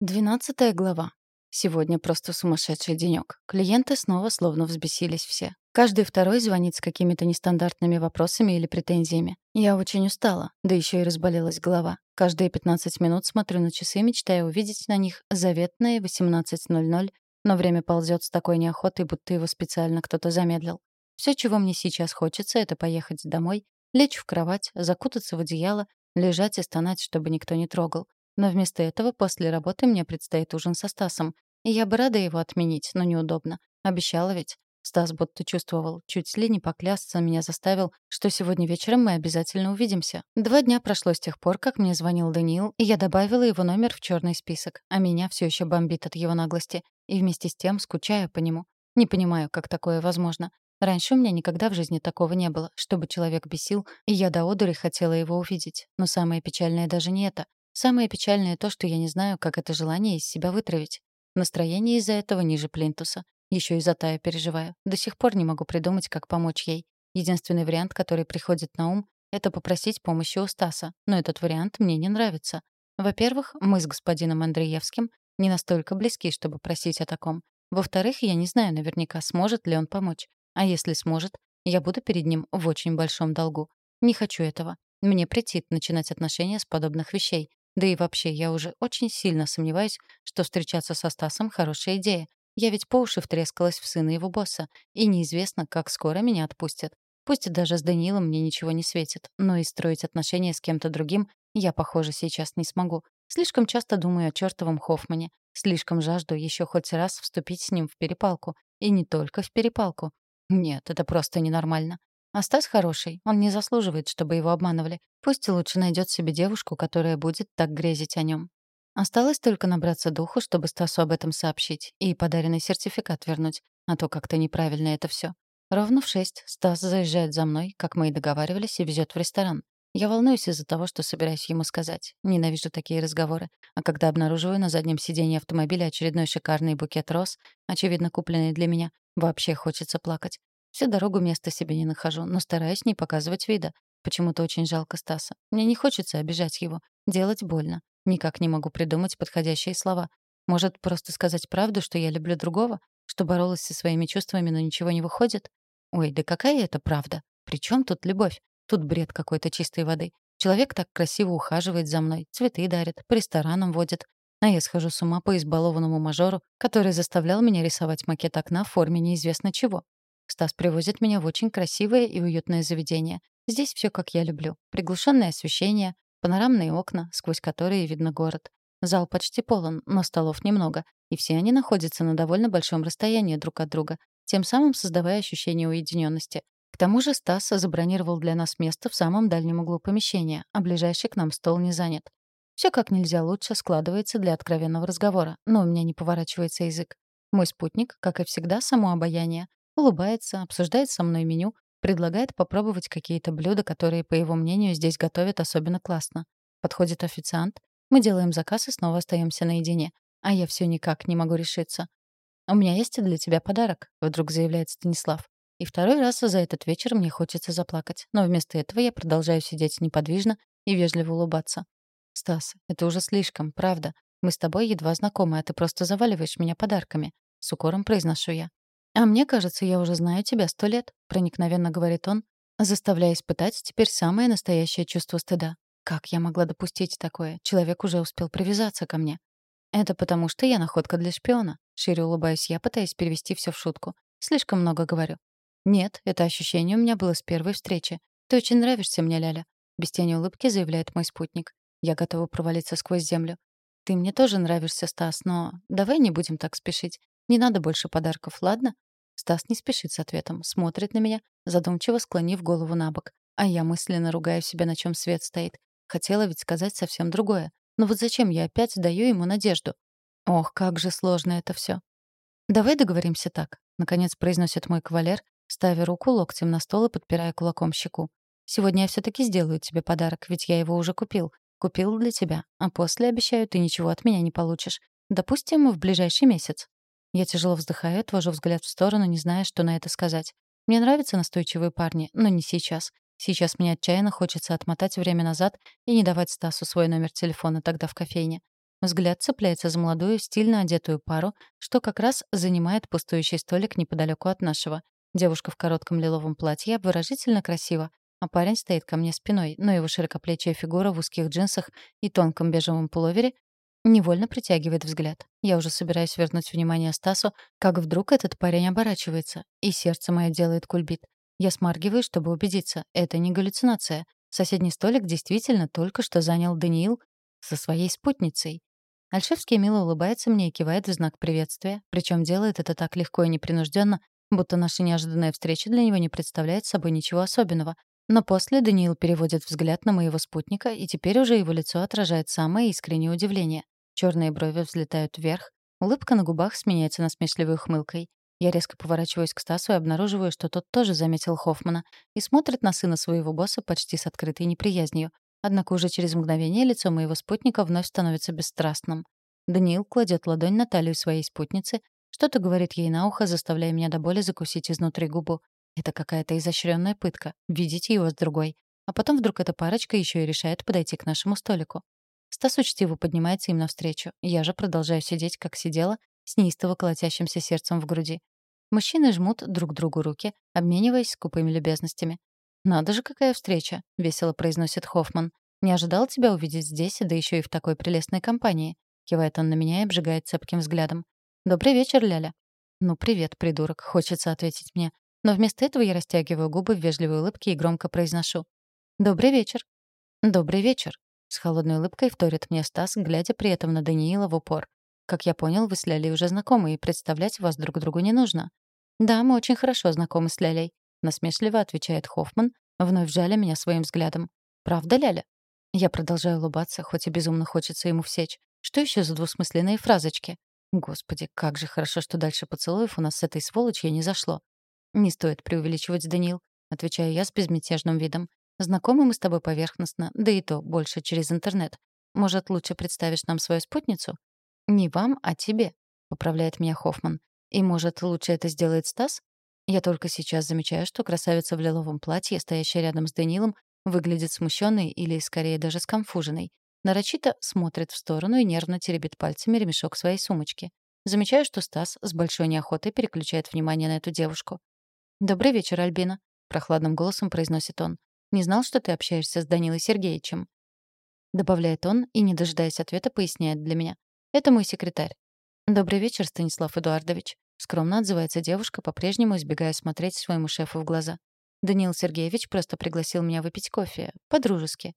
Двенадцатая глава. Сегодня просто сумасшедший денёк. Клиенты снова словно взбесились все. Каждый второй звонит с какими-то нестандартными вопросами или претензиями. Я очень устала, да ещё и разболелась голова. Каждые 15 минут смотрю на часы, мечтая увидеть на них заветные 18.00, но время ползёт с такой неохотой, будто его специально кто-то замедлил. Всё, чего мне сейчас хочется, это поехать домой, лечь в кровать, закутаться в одеяло, лежать и стонать, чтобы никто не трогал. Но вместо этого после работы мне предстоит ужин со Стасом. И я бы рада его отменить, но неудобно. Обещала ведь. Стас будто чувствовал, чуть ли не поклясться меня заставил, что сегодня вечером мы обязательно увидимся. Два дня прошло с тех пор, как мне звонил Даниил, и я добавила его номер в черный список, а меня все еще бомбит от его наглости, и вместе с тем скучаю по нему. Не понимаю, как такое возможно. Раньше у меня никогда в жизни такого не было, чтобы человек бесил, и я до одури хотела его увидеть. Но самое печальное даже не это. Самое печальное то, что я не знаю, как это желание из себя вытравить. Настроение из-за этого ниже плинтуса. Еще и за Таю переживаю. До сих пор не могу придумать, как помочь ей. Единственный вариант, который приходит на ум, это попросить помощи у Стаса. Но этот вариант мне не нравится. Во-первых, мы с господином Андреевским не настолько близки, чтобы просить о таком. Во-вторых, я не знаю наверняка, сможет ли он помочь. А если сможет, я буду перед ним в очень большом долгу. Не хочу этого. Мне претит начинать отношения с подобных вещей. Да и вообще, я уже очень сильно сомневаюсь, что встречаться со Стасом — хорошая идея. Я ведь по уши втрескалась в сына его босса, и неизвестно, как скоро меня отпустят. Пусть даже с Данилом мне ничего не светит, но и строить отношения с кем-то другим я, похоже, сейчас не смогу. Слишком часто думаю о чертовом Хоффмане. Слишком жажду еще хоть раз вступить с ним в перепалку. И не только в перепалку. Нет, это просто ненормально. А Стас хороший, он не заслуживает, чтобы его обманывали. Пусть лучше найдет себе девушку, которая будет так грезить о нем. Осталось только набраться духу, чтобы Стасу об этом сообщить и подаренный сертификат вернуть, а то как-то неправильно это все. Ровно в шесть Стас заезжает за мной, как мы и договаривались, и везет в ресторан. Я волнуюсь из-за того, что собираюсь ему сказать. Ненавижу такие разговоры. А когда обнаруживаю на заднем сиденье автомобиля очередной шикарный букет роз, очевидно купленный для меня, вообще хочется плакать. Всю дорогу места себе не нахожу, но стараюсь не показывать вида. Почему-то очень жалко Стаса. Мне не хочется обижать его. Делать больно. Никак не могу придумать подходящие слова. Может, просто сказать правду, что я люблю другого? Что боролась со своими чувствами, но ничего не выходит? Ой, да какая это правда? При чем тут любовь? Тут бред какой-то чистой воды. Человек так красиво ухаживает за мной, цветы дарит, по ресторанам водит. А я схожу с ума по избалованному мажору, который заставлял меня рисовать макет окна в форме неизвестно чего. Стас привозит меня в очень красивое и уютное заведение. Здесь все как я люблю. Приглушенное освещение, панорамные окна, сквозь которые видно город. Зал почти полон, но столов немного, и все они находятся на довольно большом расстоянии друг от друга, тем самым создавая ощущение уединенности. К тому же Стас забронировал для нас место в самом дальнем углу помещения, а ближайший к нам стол не занят. Все как нельзя лучше складывается для откровенного разговора, но у меня не поворачивается язык. Мой спутник, как и всегда, само обаяние. Улыбается, обсуждает со мной меню, предлагает попробовать какие-то блюда, которые, по его мнению, здесь готовят особенно классно. Подходит официант, мы делаем заказ и снова остаемся наедине. А я все никак не могу решиться. «У меня есть для тебя подарок», — вдруг заявляет Станислав. И второй раз за этот вечер мне хочется заплакать, но вместо этого я продолжаю сидеть неподвижно и вежливо улыбаться. «Стас, это уже слишком, правда. Мы с тобой едва знакомы, а ты просто заваливаешь меня подарками», — с укором произношу я. «А мне кажется, я уже знаю тебя сто лет», — проникновенно говорит он, заставляя испытать теперь самое настоящее чувство стыда. Как я могла допустить такое? Человек уже успел привязаться ко мне. «Это потому, что я находка для шпиона», — шире улыбаюсь я, пытаясь перевести все в шутку. Слишком много говорю. «Нет, это ощущение у меня было с первой встречи. Ты очень нравишься мне, Ляля», — без тени улыбки заявляет мой спутник. Я готова провалиться сквозь землю. «Ты мне тоже нравишься, Стас, но давай не будем так спешить. Не надо больше подарков, ладно? Стас не спешит с ответом, смотрит на меня, задумчиво склонив голову на бок. А я мысленно ругаю себя, на чем свет стоит. Хотела ведь сказать совсем другое. Но вот зачем я опять даю ему надежду? Ох, как же сложно это все. «Давай договоримся так», — наконец произносит мой кавалер, ставя руку локтем на стол и подпирая кулаком щеку. «Сегодня я все таки сделаю тебе подарок, ведь я его уже купил. Купил для тебя, а после, обещаю, ты ничего от меня не получишь. Допустим, в ближайший месяц». Я тяжело вздыхаю, отвожу взгляд в сторону, не зная, что на это сказать. Мне нравятся настойчивые парни, но не сейчас. Сейчас мне отчаянно хочется отмотать время назад и не давать Стасу свой номер телефона тогда в кофейне. Взгляд цепляется за молодую, стильно одетую пару, что как раз занимает пустующий столик неподалеку от нашего. Девушка в коротком лиловом платье обворожительно красива, а парень стоит ко мне спиной, но его широкоплечья фигура в узких джинсах и тонком бежевом пуловере невольно притягивает взгляд. Я уже собираюсь вернуть внимание Стасу, как вдруг этот парень оборачивается, и сердце мое делает кульбит. Я смаргиваю, чтобы убедиться, это не галлюцинация. Соседний столик действительно только что занял Даниил со своей спутницей. Альшевский мило улыбается мне и кивает в знак приветствия, причем делает это так легко и непринужденно, будто наша неожиданная встреча для него не представляет собой ничего особенного. Но после Даниил переводит взгляд на моего спутника, и теперь уже его лицо отражает самое искреннее удивление. Черные брови взлетают вверх, улыбка на губах сменяется насмешливой ухмылкой. Я резко поворачиваюсь к Стасу и обнаруживаю, что тот тоже заметил Хоффмана и смотрит на сына своего босса почти с открытой неприязнью. Однако уже через мгновение лицо моего спутника вновь становится бесстрастным. Даниил кладет ладонь на талию своей спутницы, что-то говорит ей на ухо, заставляя меня до боли закусить изнутри губу. Это какая-то изощренная пытка — видеть его с другой. А потом вдруг эта парочка еще и решает подойти к нашему столику. Стас учтиво поднимается им навстречу. Я же продолжаю сидеть, как сидела, с неистово колотящимся сердцем в груди. Мужчины жмут друг другу руки, обмениваясь скупыми любезностями. «Надо же, какая встреча!» — весело произносит Хоффман. «Не ожидал тебя увидеть здесь, да еще и в такой прелестной компании». Кивает он на меня и обжигает цепким взглядом. «Добрый вечер, Ляля». «Ну, привет, придурок», — хочется ответить мне. Но вместо этого я растягиваю губы в вежливой улыбке и громко произношу. «Добрый вечер». «Добрый вечер», — с холодной улыбкой вторит мне Стас, глядя при этом на Даниила в упор. «Как я понял, вы с Лялей уже знакомы, и представлять вас друг другу не нужно». «Да, мы очень хорошо знакомы с Лялей», — насмешливо отвечает Хоффман, вновь жаля меня своим взглядом. «Правда, Ляля?» Я продолжаю улыбаться, хоть и безумно хочется ему всечь. Что еще за двусмысленные фразочки? Господи, как же хорошо, что дальше поцелуев у нас с этой сволочью не зашло. «Не стоит преувеличивать, Даниил», — отвечаю я с безмятежным видом. «Знакомы мы с тобой поверхностно, да и то больше через интернет. Может, лучше представишь нам свою спутницу?» «Не вам, а тебе», — поправляет меня Хоффман. «И, может, лучше это сделает Стас?» Я только сейчас замечаю, что красавица в лиловом платье, стоящая рядом с Данилом, выглядит смущенной или, скорее, даже скомфуженной. Нарочито смотрит в сторону и нервно теребит пальцами ремешок своей сумочки. Замечаю, что Стас с большой неохотой переключает внимание на эту девушку. «Добрый вечер, Альбина», — прохладным голосом произносит он. «Не знал, что ты общаешься с Данилой Сергеевичем». Добавляет он и, не дожидаясь ответа, поясняет для меня. «Это мой секретарь». «Добрый вечер, Станислав Эдуардович», — скромно отзывается девушка, по-прежнему избегая смотреть своему шефу в глаза. «Даниил Сергеевич просто пригласил меня выпить кофе. По-дружески».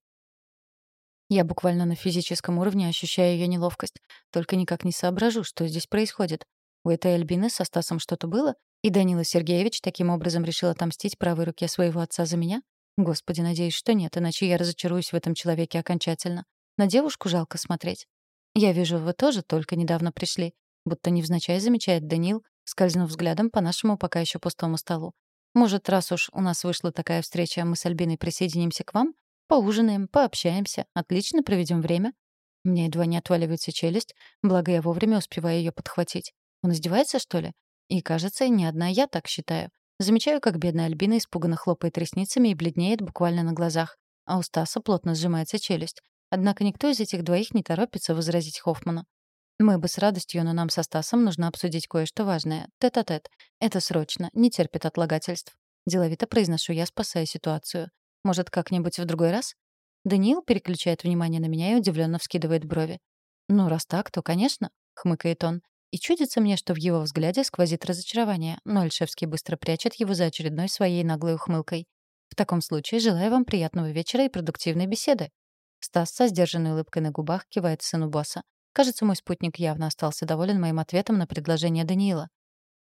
Я буквально на физическом уровне ощущаю ее неловкость. Только никак не соображу, что здесь происходит. У этой Альбины со Стасом что-то было? И Данила Сергеевич таким образом решил отомстить правой руке своего отца за меня? Господи, надеюсь, что нет, иначе я разочаруюсь в этом человеке окончательно. На девушку жалко смотреть. Я вижу, вы тоже только недавно пришли. Будто невзначай замечает Данил, скользнув взглядом по нашему пока еще пустому столу. Может, раз уж у нас вышла такая встреча, мы с Альбиной присоединимся к вам? Поужинаем, пообщаемся, отлично проведем время. Мне едва не отваливается челюсть, благо я вовремя успеваю ее подхватить. Он издевается, что ли? И, кажется, не одна я так считаю. Замечаю, как бедная Альбина испуганно хлопает ресницами и бледнеет буквально на глазах. А у Стаса плотно сжимается челюсть. Однако никто из этих двоих не торопится возразить Хоффману. Мы бы с радостью, но нам со Стасом нужно обсудить кое-что важное. Тет-а-тет. -тет. Это срочно, не терпит отлагательств. Деловито произношу я, спасая ситуацию. Может, как-нибудь в другой раз? Даниил переключает внимание на меня и удивленно вскидывает брови. «Ну, раз так, то, конечно», — хмыкает он. И чудится мне, что в его взгляде сквозит разочарование, но Альшевский быстро прячет его за очередной своей наглой ухмылкой. В таком случае желаю вам приятного вечера и продуктивной беседы. Стас со сдержанной улыбкой на губах кивает сыну босса. Кажется, мой спутник явно остался доволен моим ответом на предложение Даниила.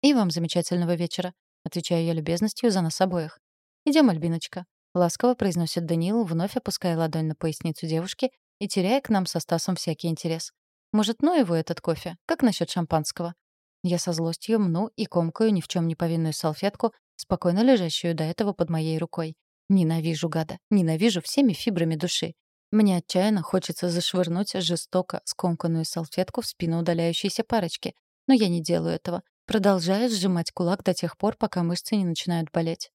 «И вам замечательного вечера», — отвечаю я любезностью за нас обоих. «Идем, Альбиночка», — ласково произносит Даниил, вновь опуская ладонь на поясницу девушки и теряя к нам со Стасом всякий интерес. Может, ну его этот кофе? Как насчет шампанского? Я со злостью мну и комкаю ни в чем не повинную салфетку, спокойно лежащую до этого под моей рукой. Ненавижу гада, ненавижу всеми фибрами души. Мне отчаянно хочется зашвырнуть жестоко скомканную салфетку в спину удаляющейся парочки, но я не делаю этого, продолжая сжимать кулак до тех пор, пока мышцы не начинают болеть.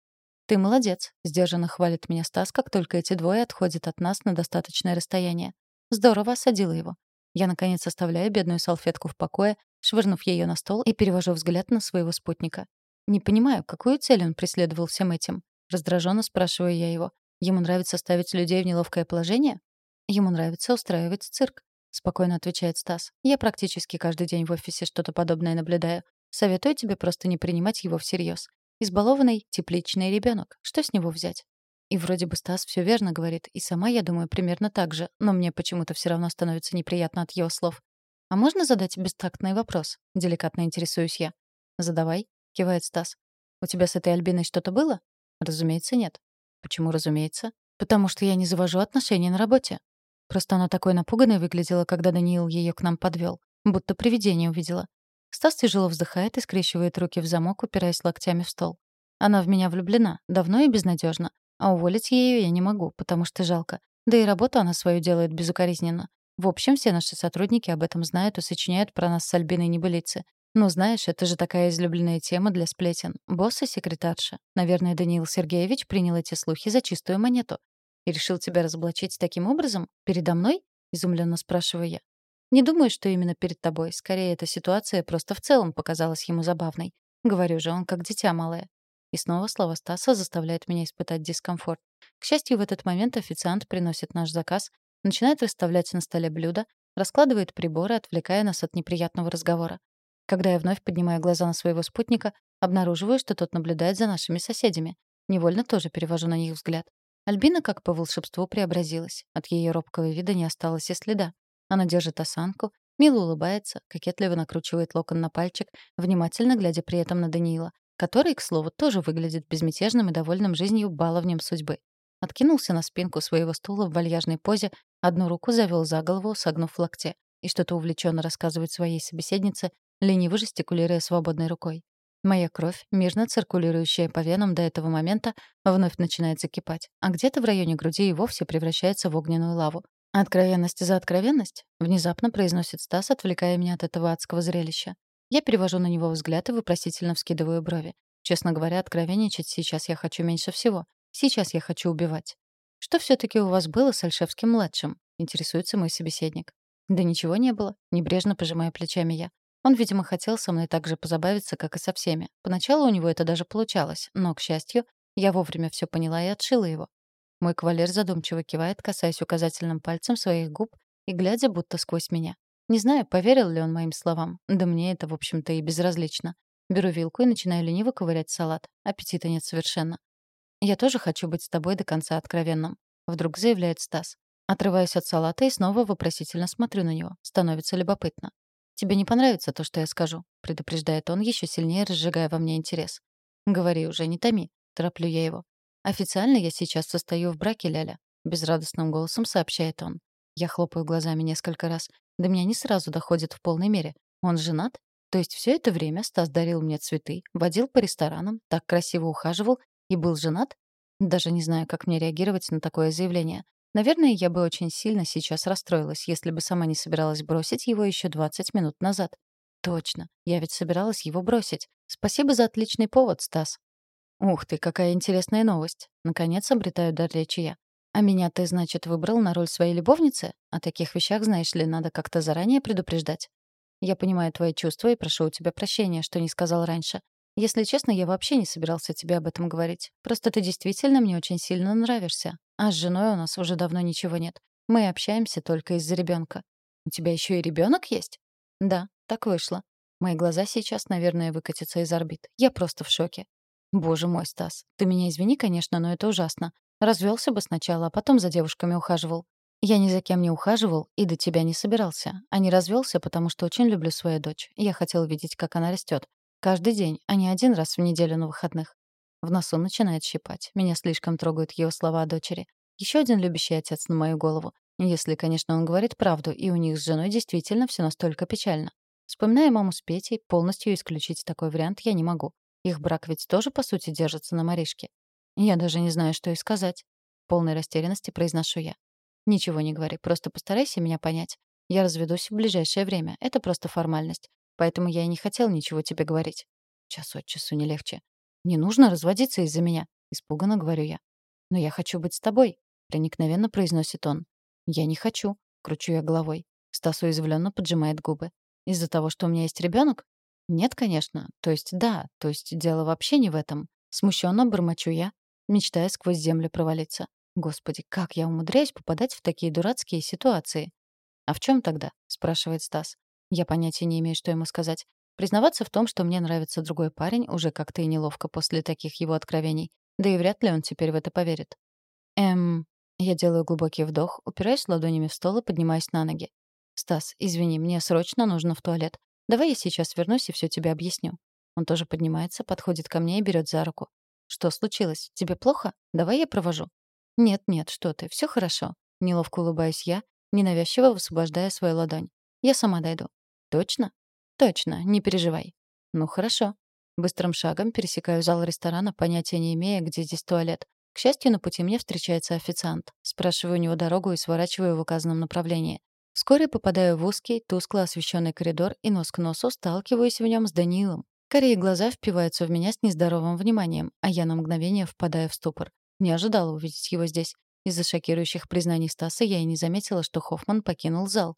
«Ты молодец», — сдержанно хвалит меня Стас, как только эти двое отходят от нас на достаточное расстояние. Здорово осадила его. Я, наконец, оставляю бедную салфетку в покое, швырнув ее на стол и перевожу взгляд на своего спутника. Не понимаю, какую цель он преследовал всем этим. Раздраженно спрашиваю я его. Ему нравится ставить людей в неловкое положение? Ему нравится устраивать цирк. Спокойно отвечает Стас. Я практически каждый день в офисе что-то подобное наблюдаю. Советую тебе просто не принимать его всерьез. Избалованный, тепличный ребенок. Что с него взять? И вроде бы Стас все верно говорит, и сама я думаю примерно так же, но мне почему-то все равно становится неприятно от его слов. «А можно задать бестактный вопрос?» — деликатно интересуюсь я. «Задавай», — кивает Стас. «У тебя с этой Альбиной что-то было?» «Разумеется, нет». «Почему разумеется?» «Потому что я не завожу отношения на работе». Просто она такой напуганной выглядела, когда Даниил ее к нам подвел, будто привидение увидела. Стас тяжело вздыхает и скрещивает руки в замок, упираясь локтями в стол. Она в меня влюблена, давно и безнадежно, а уволить ее я не могу, потому что жалко. Да и работу она свою делает безукоризненно. В общем, все наши сотрудники об этом знают и сочиняют про нас с Альбиной небылицы. Ну, знаешь, это же такая излюбленная тема для сплетен. Босс и секретарша. Наверное, Даниил Сергеевич принял эти слухи за чистую монету. И решил тебя разоблачить таким образом? Передо мной? Изумленно спрашиваю я. Не думаю, что именно перед тобой. Скорее, эта ситуация просто в целом показалась ему забавной. Говорю же, он как дитя малое. И снова слова Стаса заставляют меня испытать дискомфорт. К счастью, в этот момент официант приносит наш заказ, начинает расставлять на столе блюда, раскладывает приборы, отвлекая нас от неприятного разговора. Когда я вновь поднимаю глаза на своего спутника, обнаруживаю, что тот наблюдает за нашими соседями. Невольно тоже перевожу на них взгляд. Альбина как по волшебству преобразилась. От ее робкого вида не осталось и следа. Она держит осанку, мило улыбается, кокетливо накручивает локон на пальчик, внимательно глядя при этом на Даниила, который, к слову, тоже выглядит безмятежным и довольным жизнью баловнем судьбы. Откинулся на спинку своего стула в вальяжной позе, одну руку завел за голову, согнув локте, и что-то увлеченно рассказывает своей собеседнице, лениво жестикулируя свободной рукой. Моя кровь, мирно циркулирующая по венам до этого момента, вновь начинает закипать, а где-то в районе груди и вовсе превращается в огненную лаву. «Откровенность за откровенность?» — внезапно произносит Стас, отвлекая меня от этого адского зрелища. Я перевожу на него взгляд и вопросительно вскидываю брови. Честно говоря, откровенничать сейчас я хочу меньше всего. Сейчас я хочу убивать. «Что все таки у вас было с Альшевским-младшим?» — интересуется мой собеседник. «Да ничего не было», — небрежно пожимая плечами я. Он, видимо, хотел со мной так же позабавиться, как и со всеми. Поначалу у него это даже получалось, но, к счастью, я вовремя все поняла и отшила его. Мой кавалер задумчиво кивает, касаясь указательным пальцем своих губ и глядя будто сквозь меня. Не знаю, поверил ли он моим словам. Да мне это, в общем-то, и безразлично. Беру вилку и начинаю лениво ковырять салат. Аппетита нет совершенно. «Я тоже хочу быть с тобой до конца откровенным», — вдруг заявляет Стас. Отрываюсь от салата и снова вопросительно смотрю на него. Становится любопытно. «Тебе не понравится то, что я скажу», — предупреждает он, еще сильнее разжигая во мне интерес. «Говори уже, не томи», — тороплю я его. «Официально я сейчас состою в браке, Ляля», — безрадостным голосом сообщает он. Я хлопаю глазами несколько раз. До меня не сразу доходит в полной мере. Он женат? То есть все это время Стас дарил мне цветы, водил по ресторанам, так красиво ухаживал и был женат? Даже не знаю, как мне реагировать на такое заявление. Наверное, я бы очень сильно сейчас расстроилась, если бы сама не собиралась бросить его еще 20 минут назад. Точно, я ведь собиралась его бросить. Спасибо за отличный повод, Стас. Ух ты, какая интересная новость. Наконец обретаю дар речи я. А меня ты, значит, выбрал на роль своей любовницы? О таких вещах, знаешь ли, надо как-то заранее предупреждать. Я понимаю твои чувства и прошу у тебя прощения, что не сказал раньше. Если честно, я вообще не собирался тебе об этом говорить. Просто ты действительно мне очень сильно нравишься. А с женой у нас уже давно ничего нет. Мы общаемся только из-за ребенка. У тебя еще и ребенок есть? Да, так вышло. Мои глаза сейчас, наверное, выкатятся из орбит. Я просто в шоке. Боже мой, Стас, ты меня извини, конечно, но это ужасно. Развелся бы сначала, а потом за девушками ухаживал. Я ни за кем не ухаживал и до тебя не собирался. А не развелся, потому что очень люблю свою дочь. Я хотел видеть, как она растет. Каждый день, а не один раз в неделю на выходных. В носу начинает щипать. Меня слишком трогают его слова о дочери. Еще один любящий отец на мою голову. Если, конечно, он говорит правду, и у них с женой действительно все настолько печально. Вспоминая маму с Петей, полностью исключить такой вариант я не могу. Их брак ведь тоже, по сути, держится на Маришке. Я даже не знаю, что и сказать. В полной растерянности произношу я. Ничего не говори, просто постарайся меня понять. Я разведусь в ближайшее время. Это просто формальность. Поэтому я и не хотел ничего тебе говорить. Час от часу не легче. Не нужно разводиться из-за меня, испуганно говорю я. Но я хочу быть с тобой, проникновенно произносит он. Я не хочу, кручу я головой. Стас уязвленно поджимает губы. «Из-за того, что у меня есть ребенок? «Нет, конечно. То есть да. То есть дело вообще не в этом. Смущенно бормочу я, мечтая сквозь землю провалиться. Господи, как я умудряюсь попадать в такие дурацкие ситуации? «А в чем тогда?» — спрашивает Стас. Я понятия не имею, что ему сказать. Признаваться в том, что мне нравится другой парень, уже как-то и неловко после таких его откровений. Да и вряд ли он теперь в это поверит. Эм... Я делаю глубокий вдох, упираюсь ладонями в стол и поднимаюсь на ноги. «Стас, извини, мне срочно нужно в туалет. Давай я сейчас вернусь и все тебе объясню». Он тоже поднимается, подходит ко мне и берет за руку. «Что случилось? Тебе плохо? Давай я провожу». «Нет-нет, что ты, все хорошо». Неловко улыбаюсь я, ненавязчиво высвобождая свою ладонь. «Я сама дойду». «Точно?» «Точно, не переживай». «Ну, хорошо». Быстрым шагом пересекаю зал ресторана, понятия не имея, где здесь туалет. К счастью, на пути мне встречается официант. Спрашиваю у него дорогу и сворачиваю в указанном направлении. Вскоре попадаю в узкий, тускло освещенный коридор и нос к носу сталкиваюсь в нем с Даниилом. Корее глаза впиваются в меня с нездоровым вниманием, а я на мгновение впадаю в ступор. Не ожидала увидеть его здесь. Из-за шокирующих признаний Стаса я и не заметила, что Хоффман покинул зал.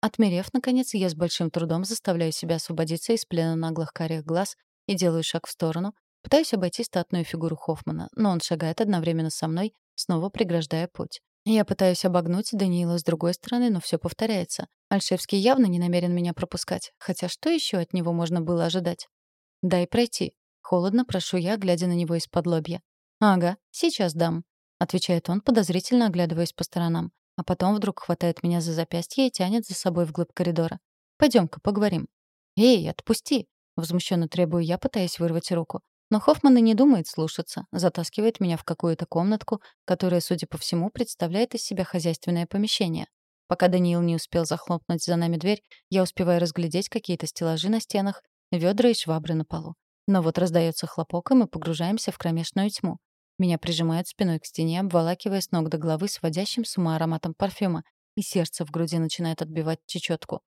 Отмерев, наконец, я с большим трудом заставляю себя освободиться из плена наглых карих глаз и делаю шаг в сторону, пытаюсь обойти статную фигуру Хоффмана, но он шагает одновременно со мной, снова преграждая путь. Я пытаюсь обогнуть Даниила с другой стороны, но все повторяется. Альшевский явно не намерен меня пропускать, хотя что еще от него можно было ожидать? «Дай пройти». Холодно прошу я, глядя на него из-под лобья. «Ага, сейчас дам», — отвечает он, подозрительно оглядываясь по сторонам. А потом вдруг хватает меня за запястье и тянет за собой вглубь коридора. «Пойдем-ка поговорим». «Эй, отпусти!» — возмущенно требую я, пытаясь вырвать руку. Но Хоффман и не думает слушаться, затаскивает меня в какую-то комнатку, которая, судя по всему, представляет из себя хозяйственное помещение. Пока Даниил не успел захлопнуть за нами дверь, я успеваю разглядеть какие-то стеллажи на стенах, ведра и швабры на полу. Но вот раздается хлопок, и мы погружаемся в кромешную тьму. Меня прижимают спиной к стене, обволакивая с ног до головы сводящим с ума ароматом парфюма, и сердце в груди начинает отбивать чечетку.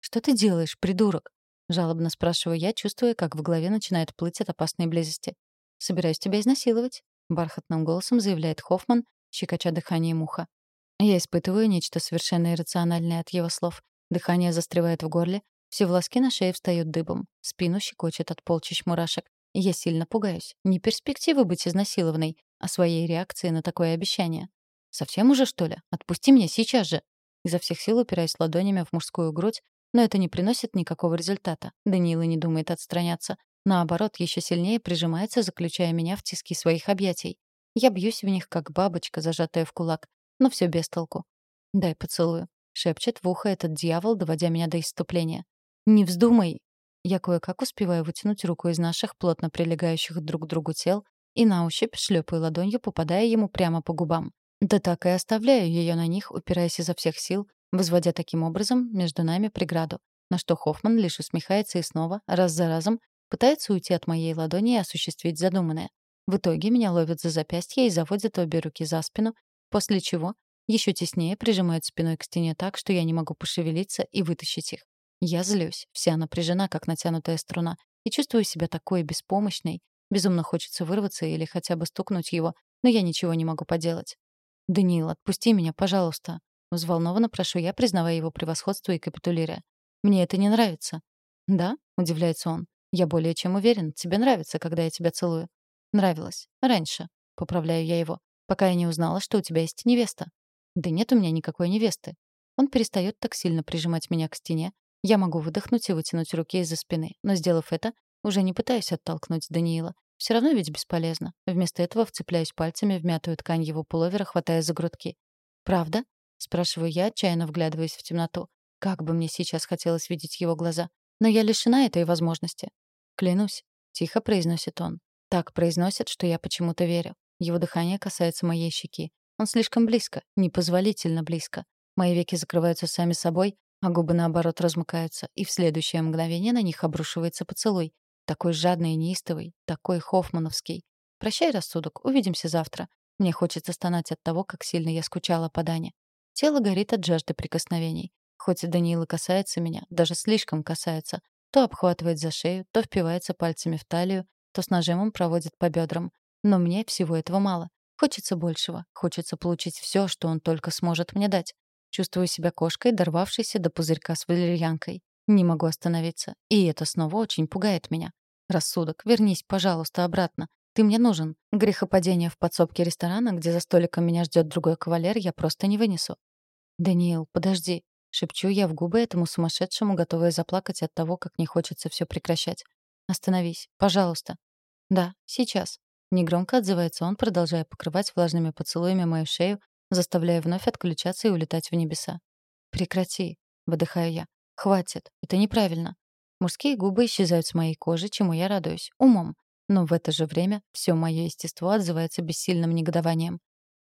«Что ты делаешь, придурок?» — жалобно спрашиваю я, чувствуя, как в голове начинает плыть от опасной близости. «Собираюсь тебя изнасиловать», — бархатным голосом заявляет Хоффман, щекоча дыхание муха. Я испытываю нечто совершенно иррациональное от его слов. Дыхание застревает в горле, все волоски на шее встают дыбом, спину щекочет от полчищ мурашек. Я сильно пугаюсь. Не перспективы быть изнасилованной, а своей реакции на такое обещание. «Совсем уже, что ли? Отпусти меня сейчас же!» Изо всех сил упираясь ладонями в мужскую грудь, но это не приносит никакого результата. Даниила не думает отстраняться. Наоборот, еще сильнее прижимается, заключая меня в тиски своих объятий. Я бьюсь в них, как бабочка, зажатая в кулак. Но все без толку. «Дай поцелую», — шепчет в ухо этот дьявол, доводя меня до исступления. «Не вздумай я кое-как успеваю вытянуть руку из наших плотно прилегающих друг к другу тел и на ощупь шлепаю ладонью, попадая ему прямо по губам. Да так и оставляю ее на них, упираясь изо всех сил, возводя таким образом между нами преграду, на что Хоффман лишь усмехается и снова, раз за разом, пытается уйти от моей ладони и осуществить задуманное. В итоге меня ловят за запястье и заводят обе руки за спину, после чего еще теснее прижимают спиной к стене так, что я не могу пошевелиться и вытащить их. Я злюсь, вся напряжена, как натянутая струна, и чувствую себя такой беспомощной. Безумно хочется вырваться или хотя бы стукнуть его, но я ничего не могу поделать. «Даниил, отпусти меня, пожалуйста». Взволнованно прошу я, признавая его превосходство и капитулируя. «Мне это не нравится». «Да?» — удивляется он. «Я более чем уверен, тебе нравится, когда я тебя целую». «Нравилось. Раньше». Поправляю я его. «Пока я не узнала, что у тебя есть невеста». «Да нет у меня никакой невесты». Он перестает так сильно прижимать меня к стене, я могу выдохнуть и вытянуть руки из-за спины, но, сделав это, уже не пытаюсь оттолкнуть Даниила. Все равно ведь бесполезно. Вместо этого вцепляюсь пальцами в мятую ткань его пуловера, хватая за грудки. «Правда?» — спрашиваю я, отчаянно вглядываясь в темноту. Как бы мне сейчас хотелось видеть его глаза. Но я лишена этой возможности. «Клянусь», — тихо произносит он. Так произносит, что я почему-то верю. Его дыхание касается моей щеки. Он слишком близко, непозволительно близко. Мои веки закрываются сами собой, а губы, наоборот, размыкаются, и в следующее мгновение на них обрушивается поцелуй. Такой жадный и неистовый, такой хоффмановский. «Прощай, рассудок, увидимся завтра. Мне хочется стонать от того, как сильно я скучала по Дане. Тело горит от жажды прикосновений. Хоть Даниила касается меня, даже слишком касается, то обхватывает за шею, то впивается пальцами в талию, то с нажимом проводит по бедрам. Но мне всего этого мало. Хочется большего. Хочется получить все, что он только сможет мне дать. Чувствую себя кошкой, дорвавшейся до пузырька с валерьянкой. Не могу остановиться. И это снова очень пугает меня. Рассудок, вернись, пожалуйста, обратно. Ты мне нужен. Грехопадение в подсобке ресторана, где за столиком меня ждет другой кавалер, я просто не вынесу. «Даниил, подожди», — шепчу я в губы этому сумасшедшему, готовая заплакать от того, как не хочется все прекращать. «Остановись, пожалуйста». «Да, сейчас». Негромко отзывается он, продолжая покрывать влажными поцелуями мою шею, заставляя вновь отключаться и улетать в небеса. «Прекрати», — выдыхаю я. «Хватит, это неправильно». Мужские губы исчезают с моей кожи, чему я радуюсь, умом. Но в это же время все мое естество отзывается бессильным негодованием.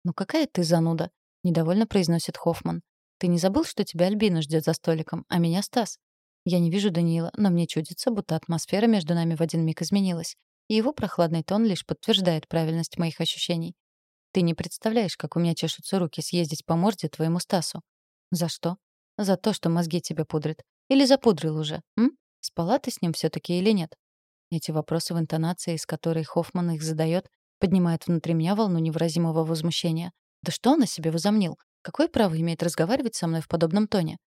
«Ну какая ты зануда!» — недовольно произносит Хоффман. «Ты не забыл, что тебя Альбина ждет за столиком, а меня Стас?» Я не вижу Даниила, но мне чудится, будто атмосфера между нами в один миг изменилась, и его прохладный тон лишь подтверждает правильность моих ощущений. «Ты не представляешь, как у меня чешутся руки съездить по морде твоему Стасу». «За что?» «За то, что мозги тебе пудрит. Или запудрил уже, м? Спала ты с ним все таки или нет?» Эти вопросы в интонации, с которой Хоффман их задает, поднимают внутри меня волну невыразимого возмущения. Да что он о себе возомнил? Какое право имеет разговаривать со мной в подобном тоне?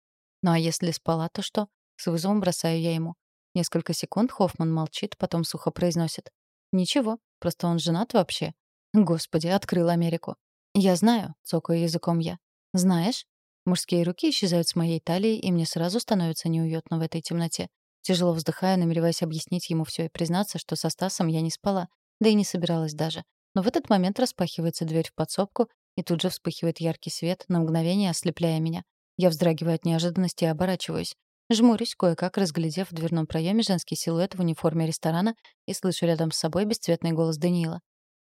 Ну а если спала, то что? С вызовом бросаю я ему. Несколько секунд Хоффман молчит, потом сухо произносит. «Ничего, просто он женат вообще». Господи, открыл Америку. «Я знаю», — цокаю языком я. «Знаешь?» Мужские руки исчезают с моей талии, и мне сразу становится неуютно в этой темноте. Тяжело вздыхая, намереваясь объяснить ему все и признаться, что со Стасом я не спала, да и не собиралась даже. Но в этот момент распахивается дверь в подсобку, и тут же вспыхивает яркий свет, на мгновение ослепляя меня. Я вздрагиваю от неожиданности и оборачиваюсь. Жмурюсь, кое-как разглядев в дверном проеме женский силуэт в униформе ресторана и слышу рядом с собой бесцветный голос Даниила.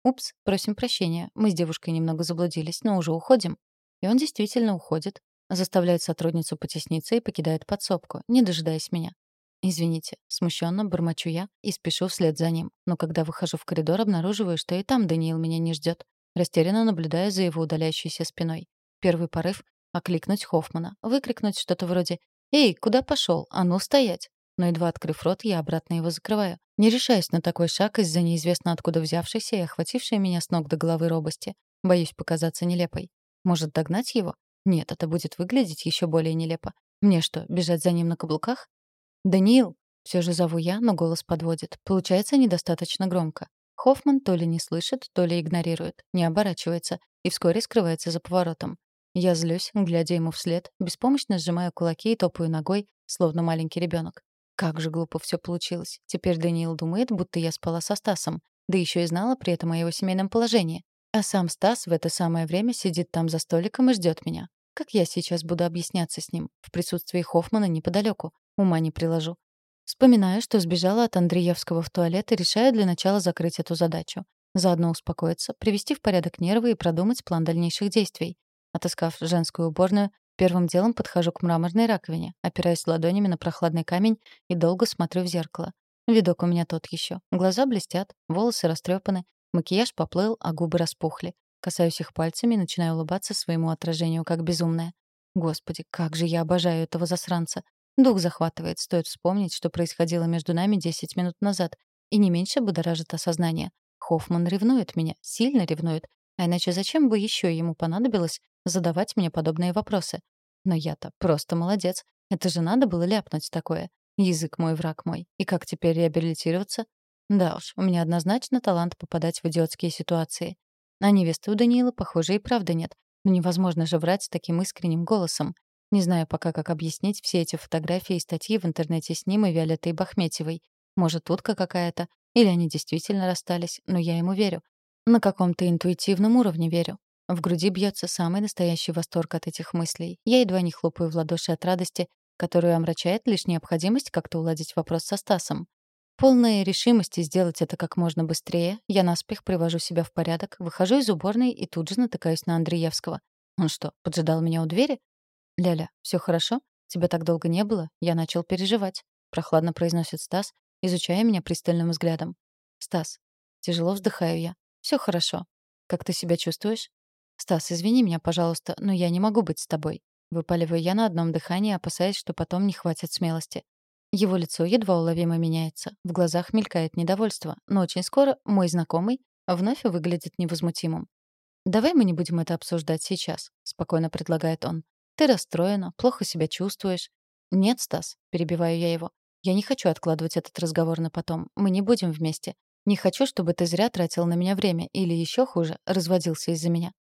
«Упс, просим прощения. Мы с девушкой немного заблудились, но уже уходим». И он действительно уходит, заставляет сотрудницу потесниться и покидает подсобку, не дожидаясь меня. «Извините», — смущенно бормочу я и спешу вслед за ним. Но когда выхожу в коридор, обнаруживаю, что и там Даниил меня не ждет, растерянно наблюдая за его удаляющейся спиной. Первый порыв — окликнуть Хоффмана, выкрикнуть что-то вроде «Эй, куда пошел? А ну, стоять!» Но едва открыв рот, я обратно его закрываю. Не решаюсь на такой шаг из-за неизвестно откуда взявшейся и охватившей меня с ног до головы робости. Боюсь показаться нелепой. Может, догнать его? Нет, это будет выглядеть еще более нелепо. Мне что, бежать за ним на каблуках? «Даниил!» — все же зову я, но голос подводит. Получается недостаточно громко. Хоффман то ли не слышит, то ли игнорирует, не оборачивается и вскоре скрывается за поворотом. Я злюсь, глядя ему вслед, беспомощно сжимаю кулаки и топаю ногой, словно маленький ребенок. Как же глупо все получилось. Теперь Даниил думает, будто я спала со Стасом, да еще и знала при этом о его семейном положении. А сам Стас в это самое время сидит там за столиком и ждет меня. Как я сейчас буду объясняться с ним? В присутствии Хоффмана неподалеку. Ума не приложу. Вспоминаю, что сбежала от Андреевского в туалет и решаю для начала закрыть эту задачу. Заодно успокоиться, привести в порядок нервы и продумать план дальнейших действий. Отыскав женскую уборную, первым делом подхожу к мраморной раковине, опираясь ладонями на прохладный камень и долго смотрю в зеркало. Видок у меня тот еще. Глаза блестят, волосы растрепаны, макияж поплыл, а губы распухли. Касаюсь их пальцами и начинаю улыбаться своему отражению, как безумная. Господи, как же я обожаю этого засранца. Дух захватывает, стоит вспомнить, что происходило между нами 10 минут назад, и не меньше будоражит осознание. Хоффман ревнует меня, сильно ревнует, а иначе зачем бы еще ему понадобилось задавать мне подобные вопросы? Но я-то просто молодец. Это же надо было ляпнуть такое. Язык мой, враг мой. И как теперь реабилитироваться? Да уж, у меня однозначно талант попадать в идиотские ситуации. А невесты у Даниила, похоже, и правда нет. Но невозможно же врать с таким искренним голосом. Не знаю пока, как объяснить все эти фотографии и статьи в интернете с ним и Виолеттой Бахметьевой. Может, утка какая-то, или они действительно расстались, но я ему верю. На каком-то интуитивном уровне верю. В груди бьется самый настоящий восторг от этих мыслей. Я едва не хлопаю в ладоши от радости, которую омрачает лишь необходимость как-то уладить вопрос со Стасом. Полная решимости сделать это как можно быстрее, я наспех привожу себя в порядок, выхожу из уборной и тут же натыкаюсь на Андреевского. Он что, поджидал меня у двери? «Ляля, все хорошо? Тебя так долго не было? Я начал переживать», — прохладно произносит Стас, изучая меня пристальным взглядом. «Стас». Тяжело вздыхаю я. Все хорошо. Как ты себя чувствуешь?» «Стас, извини меня, пожалуйста, но я не могу быть с тобой». Выпаливаю я на одном дыхании, опасаясь, что потом не хватит смелости. Его лицо едва уловимо меняется. В глазах мелькает недовольство, но очень скоро мой знакомый вновь выглядит невозмутимым. «Давай мы не будем это обсуждать сейчас», — спокойно предлагает он. Ты расстроена, плохо себя чувствуешь. Нет, Стас, перебиваю я его. Я не хочу откладывать этот разговор на потом. Мы не будем вместе. Не хочу, чтобы ты зря тратил на меня время или еще хуже, разводился из-за меня.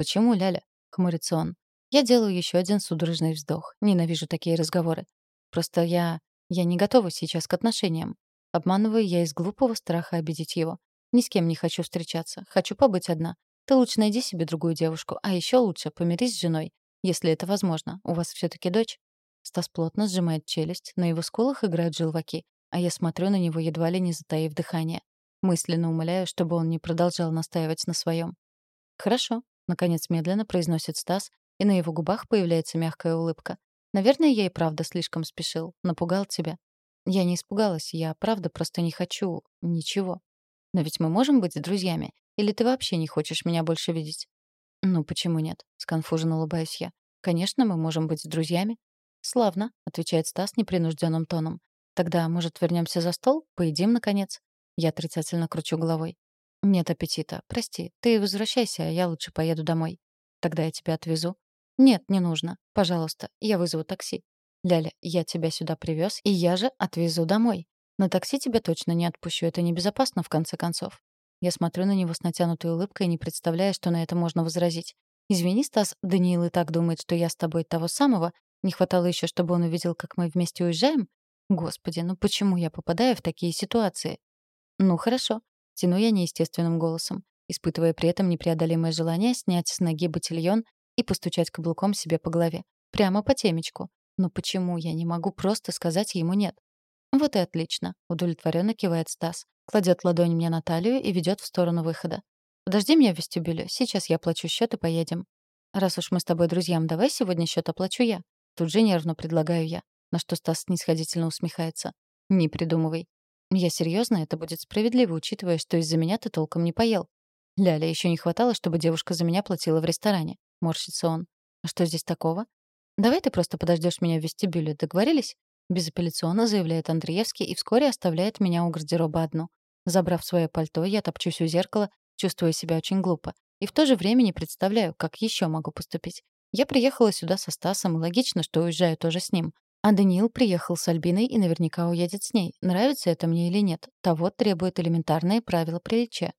Почему, Ляля? хмурится он. Я делаю еще один судорожный вздох. Ненавижу такие разговоры. Просто я я не готова сейчас к отношениям. Обманываю я из глупого страха обидеть его. Ни с кем не хочу встречаться. Хочу побыть одна. Ты лучше найди себе другую девушку, а еще лучше помирись с женой, если это возможно. У вас все таки дочь. Стас плотно сжимает челюсть, на его скулах играют желваки, а я смотрю на него едва ли не затаив дыхание. Мысленно умоляю, чтобы он не продолжал настаивать на своем. «Хорошо», — наконец медленно произносит Стас, и на его губах появляется мягкая улыбка. Наверное, я и правда слишком спешил. Напугал тебя. Я не испугалась, я правда просто не хочу ничего. Но ведь мы можем быть друзьями. Или ты вообще не хочешь меня больше видеть? Ну, почему нет? Сконфуженно улыбаюсь я. Конечно, мы можем быть друзьями. Славно, отвечает Стас непринужденным тоном. Тогда, может, вернемся за стол? Поедим, наконец? Я отрицательно кручу головой. Нет аппетита. Прости. Ты возвращайся, а я лучше поеду домой. Тогда я тебя отвезу. «Нет, не нужно. Пожалуйста, я вызову такси. Ляля, я тебя сюда привез, и я же отвезу домой. На такси тебя точно не отпущу, это небезопасно, в конце концов». Я смотрю на него с натянутой улыбкой, не представляя, что на это можно возразить. «Извини, Стас, Даниил и так думает, что я с тобой того самого. Не хватало еще, чтобы он увидел, как мы вместе уезжаем? Господи, ну почему я попадаю в такие ситуации?» «Ну, хорошо», — тяну я неестественным голосом, испытывая при этом непреодолимое желание снять с ноги ботильон и постучать каблуком себе по голове. Прямо по темечку. Но почему я не могу просто сказать ему «нет»? Вот и отлично, удовлетворенно кивает Стас. Кладет ладонь мне на талию и ведет в сторону выхода. Подожди меня в вестибюле, сейчас я плачу счет и поедем. Раз уж мы с тобой друзьям, давай сегодня счет оплачу я. Тут же нервно предлагаю я, на что Стас снисходительно усмехается. Не придумывай. Я серьезно, это будет справедливо, учитывая, что из-за меня ты толком не поел. Ляля, еще не хватало, чтобы девушка за меня платила в ресторане. — морщится он. «А что здесь такого?» «Давай ты просто подождешь меня в вестибюле, договорились?» Безапелляционно заявляет Андреевский и вскоре оставляет меня у гардероба одну. Забрав свое пальто, я топчусь у зеркала, чувствуя себя очень глупо. И в то же время не представляю, как еще могу поступить. Я приехала сюда со Стасом, и логично, что уезжаю тоже с ним. А Даниил приехал с Альбиной и наверняка уедет с ней. Нравится это мне или нет, того требует элементарные правила приличия.